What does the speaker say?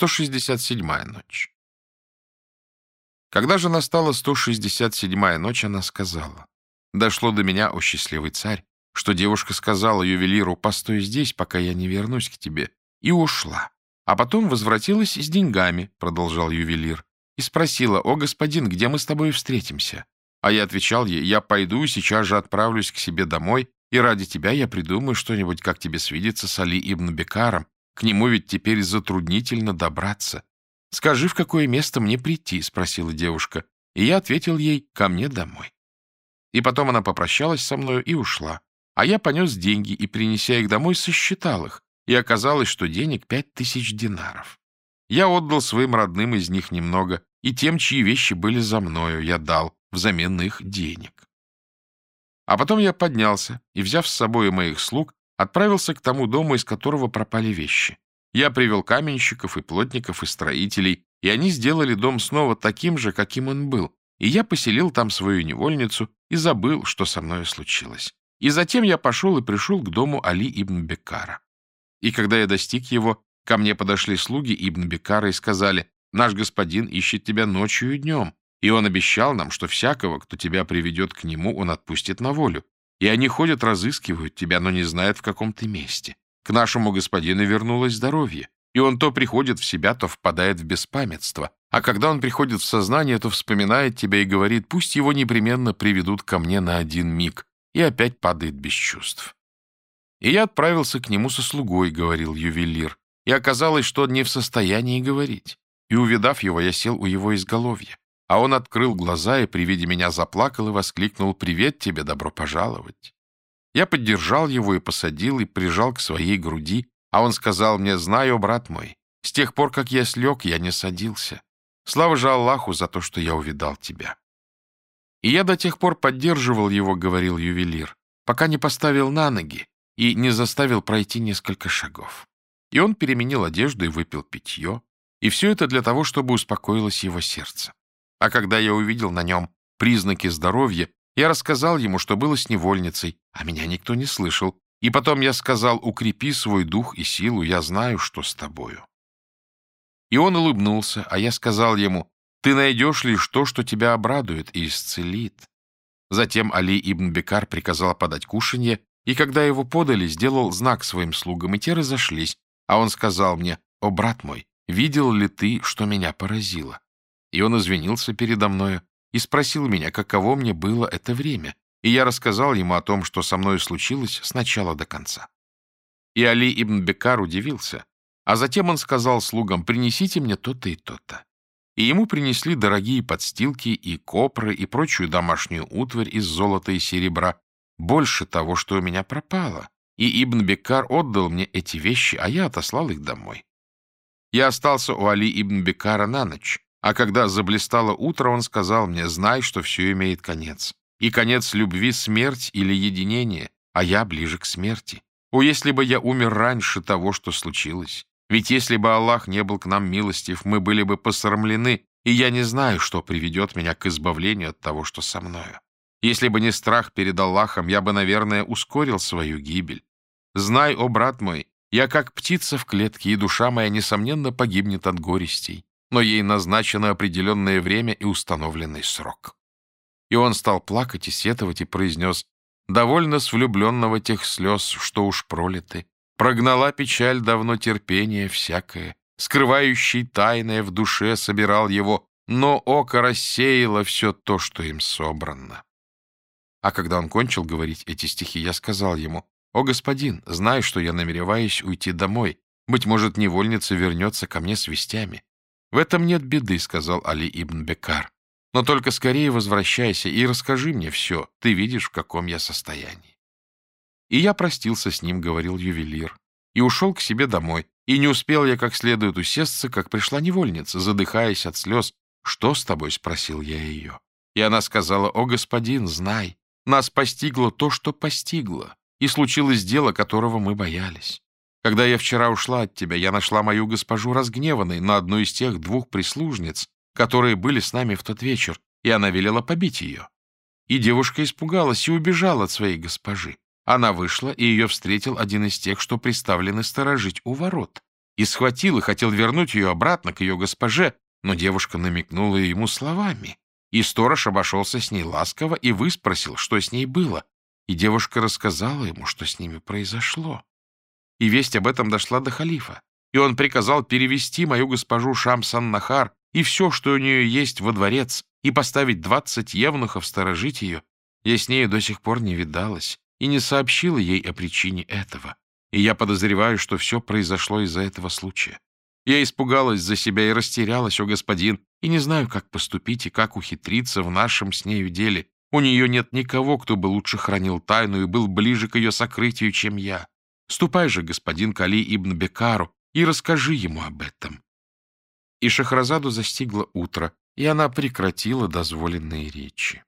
167-я ночь. Когда же настала 167-я ночь, она сказала, «Дошло до меня, о счастливый царь, что девушка сказала ювелиру, постой здесь, пока я не вернусь к тебе, и ушла. А потом возвратилась с деньгами, продолжал ювелир, и спросила, о, господин, где мы с тобой встретимся? А я отвечал ей, я пойду и сейчас же отправлюсь к себе домой, и ради тебя я придумаю что-нибудь, как тебе свидеться с Али ибн Бекаром, к нему ведь теперь затруднительно добраться. «Скажи, в какое место мне прийти?» — спросила девушка. И я ответил ей «ко мне домой». И потом она попрощалась со мною и ушла. А я понес деньги и, принеся их домой, сосчитал их. И оказалось, что денег пять тысяч динаров. Я отдал своим родным из них немного, и тем, чьи вещи были за мною, я дал взамен их денег. А потом я поднялся и, взяв с собой моих слуг, отправился к тому дому, из которого пропали вещи. Я привел каменщиков и плотников и строителей, и они сделали дом снова таким же, каким он был, и я поселил там свою невольницу и забыл, что со мной случилось. И затем я пошел и пришел к дому Али ибн Бекара. И когда я достиг его, ко мне подошли слуги ибн Бекара и сказали, «Наш господин ищет тебя ночью и днем, и он обещал нам, что всякого, кто тебя приведет к нему, он отпустит на волю. И они ходят, разыскивают тебя, но не знают, в каком ты месте. К нашему господину вернулось здоровье, и он то приходит в себя, то впадает в беспамятство. А когда он приходит в сознание, то вспоминает тебя и говорит, пусть его непременно приведут ко мне на один миг, и опять падает без чувств. И я отправился к нему со слугой, — говорил ювелир, и оказалось, что он не в состоянии говорить. И, увидав его, я сел у его изголовья. А он открыл глаза и при виде меня заплакал и воскликнул «Привет тебе, добро пожаловать!». Я поддержал его и посадил, и прижал к своей груди, а он сказал мне «Знаю, брат мой, с тех пор, как я слег, я не садился. Слава же Аллаху за то, что я увидал тебя». И я до тех пор поддерживал его, говорил ювелир, пока не поставил на ноги и не заставил пройти несколько шагов. И он переменил одежду и выпил питье, и все это для того, чтобы успокоилось его сердце. А когда я увидел на нем признаки здоровья, я рассказал ему, что было с невольницей, а меня никто не слышал. И потом я сказал, укрепи свой дух и силу, я знаю, что с тобою. И он улыбнулся, а я сказал ему, ты найдешь лишь то, что тебя обрадует и исцелит. Затем Али ибн Бекар приказал подать кушанье, и когда его подали, сделал знак своим слугам, и те разошлись, а он сказал мне, «О, брат мой, видел ли ты, что меня поразило?» И он извинился передо мною и спросил меня, каково мне было это время, и я рассказал ему о том, что со мной случилось с начала до конца. И Али ибн Бекар удивился, а затем он сказал слугам, принесите мне то-то и то-то. И ему принесли дорогие подстилки и копры и прочую домашнюю утварь из золота и серебра, больше того, что у меня пропало. И Ибн Бекар отдал мне эти вещи, а я отослал их домой. Я остался у Али Ибн Бекара на ночь, а когда заблистало утро, он сказал мне, знай, что все имеет конец. И конец любви — смерть или единение, а я ближе к смерти. О, если бы я умер раньше того, что случилось. Ведь если бы Аллах не был к нам милостив, мы были бы посрамлены, и я не знаю, что приведет меня к избавлению от того, что со мною. Если бы не страх перед Аллахом, я бы, наверное, ускорил свою гибель. Знай, о брат мой, я как птица в клетке, и душа моя, несомненно, погибнет от горестей но ей назначено определенное время и установленный срок. И он стал плакать и сетовать и произнес «Довольно с влюбленного тех слез, что уж пролиты. Прогнала печаль давно терпение всякое, скрывающий тайное в душе собирал его, но око рассеяло все то, что им собрано». А когда он кончил говорить эти стихи, я сказал ему, «О, господин, знаю, что я намереваюсь уйти домой. Быть может, невольница вернется ко мне с вестями. «В этом нет беды», — сказал Али ибн Бекар. «Но только скорее возвращайся и расскажи мне все. Ты видишь, в каком я состоянии». И я простился с ним, — говорил ювелир, и ушел к себе домой. И не успел я как следует усесться, как пришла невольница, задыхаясь от слез. «Что с тобой?» — спросил я ее. И она сказала, «О, господин, знай, нас постигло то, что постигло, и случилось дело, которого мы боялись. Когда я вчера ушла от тебя, я нашла мою госпожу разгневанной на одну из тех двух прислужниц, которые были с нами в тот вечер, и она велела побить ее. И девушка испугалась и убежала от своей госпожи. Она вышла, и ее встретил один из тех, что приставлены сторожить у ворот. и схватил и хотел вернуть ее обратно к ее госпоже, но девушка намекнула ему словами, и сторож обошелся с ней ласково и выспросил, что с ней было, и девушка рассказала ему, что с ними произошло. И весть об этом дошла до халифа, и он приказал перевести мою госпожу Шамсан-Нахар и все, что у нее есть, во дворец, и поставить двадцать евнухов сторожить ее. Я с нею до сих пор не видалась и не сообщила ей о причине этого, и я подозреваю, что все произошло из-за этого случая. Я испугалась за себя и растерялась, о господин, и не знаю, как поступить и как ухитриться в нашем с нею деле. У нее нет никого, кто бы лучше хранил тайну и был ближе к ее сокрытию, чем я. Ступай же, господин Кали ибн Бекару, и расскажи ему об этом. И Шахразаду застигло утро, и она прекратила дозволенные речи.